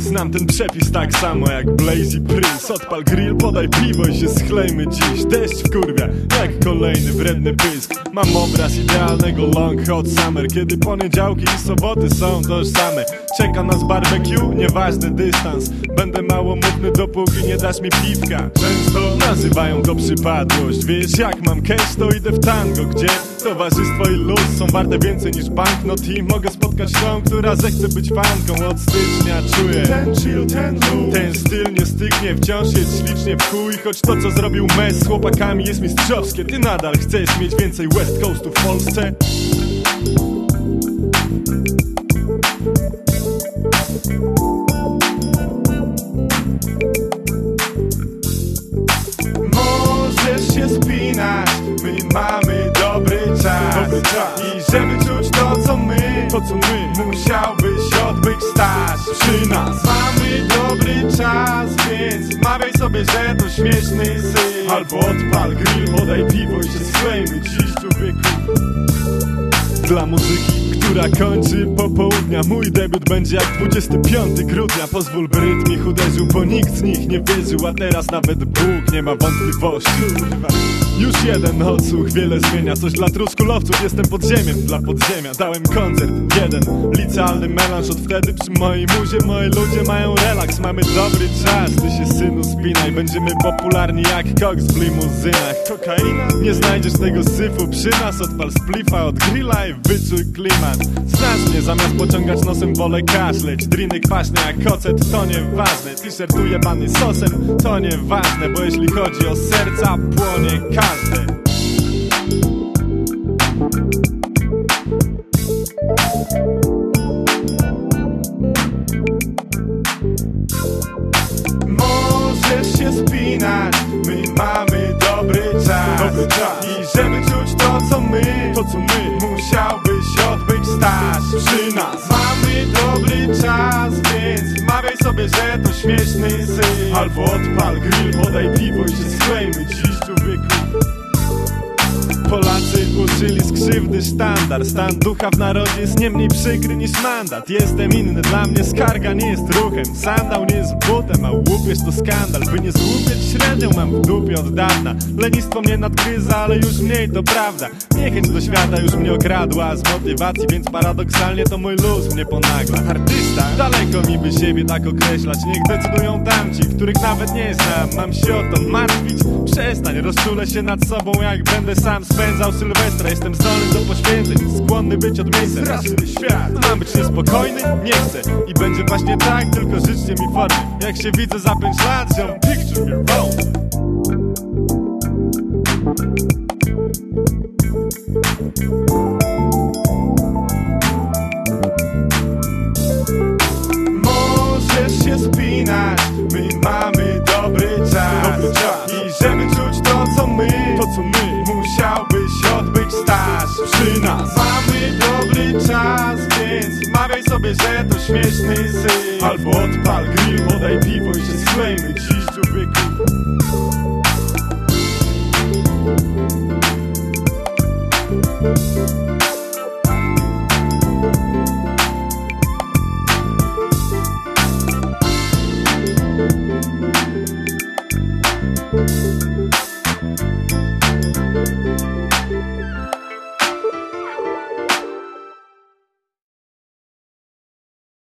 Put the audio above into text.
Znam ten przepis tak samo jak Blazy Prince. Odpal grill, podaj piwo i się schlejmy dziś. Deszcz wkurwia, jak kolejny wredny pysk. Mam obraz idealnego long hot summer. Kiedy poniedziałki i soboty są tożsame. Czeka nas barbecue, nieważny dystans. Będę mało mówny dopóki nie dasz mi piwka. Często nazywają to przypadłość. Wiesz jak mam cash to idę w tango Gdzie towarzystwo i luz są warte więcej niż banknot. I mogę spotkać tą, która zechce być fanką. Od stycznia czuję ten chill, ten luz Ten styl nie stygnie, wciąż jest ślicznie w chuj. Choć to co zrobił mes z chłopakami jest mistrzowskie. Ty nadal chcesz mieć więcej West Coastu w Polsce? Możesz się spinać, my mamy dobry czas, Dobry czas. I żeby czuć to co my, To co my przy nas. Mamy dobry czas, więc mawiaj sobie, że to śmieszny syf. Albo odpal grill, podaj piwo i się sklejmy dziś człowieku. Dla muzyki, która kończy popołudnia. Mój debiut będzie jak 25 grudnia. Pozwól by rytm ich uderzył, bo nikt z nich nie wierzył A teraz nawet Bóg nie ma wątpliwości. Już jeden odsłuch wiele zmienia. Coś dla truskulowców, jestem podziemiem dla podziemia. Dałem koncert, jeden, licealny melanż Od wtedy przy mojej muzie moi ludzie mają relaks Mamy dobry czas, ty się synu spinaj. Będziemy popularni jak koks w limuzynach. Kokaina? Nie znajdziesz tego syfu przy nas. Odpal splifa od grilla i wyczuj klimat Znasz mnie, zamiast pociągać nosem wolę kaszleć. Driny kwaśne jak kocet, to nieważne. T-shirt ujebany sosem, to nieważne Bo jeśli chodzi o serca, płonie każde. Możesz się spinać, Mamy dobry czas, więc mawiaj sobie, że to śmieszny syf Albo odpal grill, podaj piwo i się sklejmy. Dziś człowieku Polacy uczyli z krzywdy sztandar Stan ducha w narodzie jest nie mniej przykry niż mandat. Jestem inny, dla mnie skarga nie jest ruchem. Sandał nie jest butem, a łupież to skandal. By nie złupieć średnią mam w dupie od dawna. Lenistwo mnie nadgryza, ale już mniej to prawda. Niechęć do świata już mnie okradła. Z motywacji Więc paradoksalnie to mój luz mnie ponagla. Artysta, daleko mi by siebie tak określać. Niech decydują tamci, których nawet nie znam. Mam się o to martwić? Przestań, rozczulę się nad sobą jak będę sam spędzał Sylwestra Jestem zdolny do poświęceń, skłonny być od miejsca Straszny świat. Mam być niespokojny? Nie chcę I będzie właśnie tak, tylko życzcie mi formy. Jak się widzę za 5 lat, ziom, picture me wrong sobie, że to śmieszny syf. Albo odpal grill, podaj piwo i się sklejmy. Dziś człowieku Możesz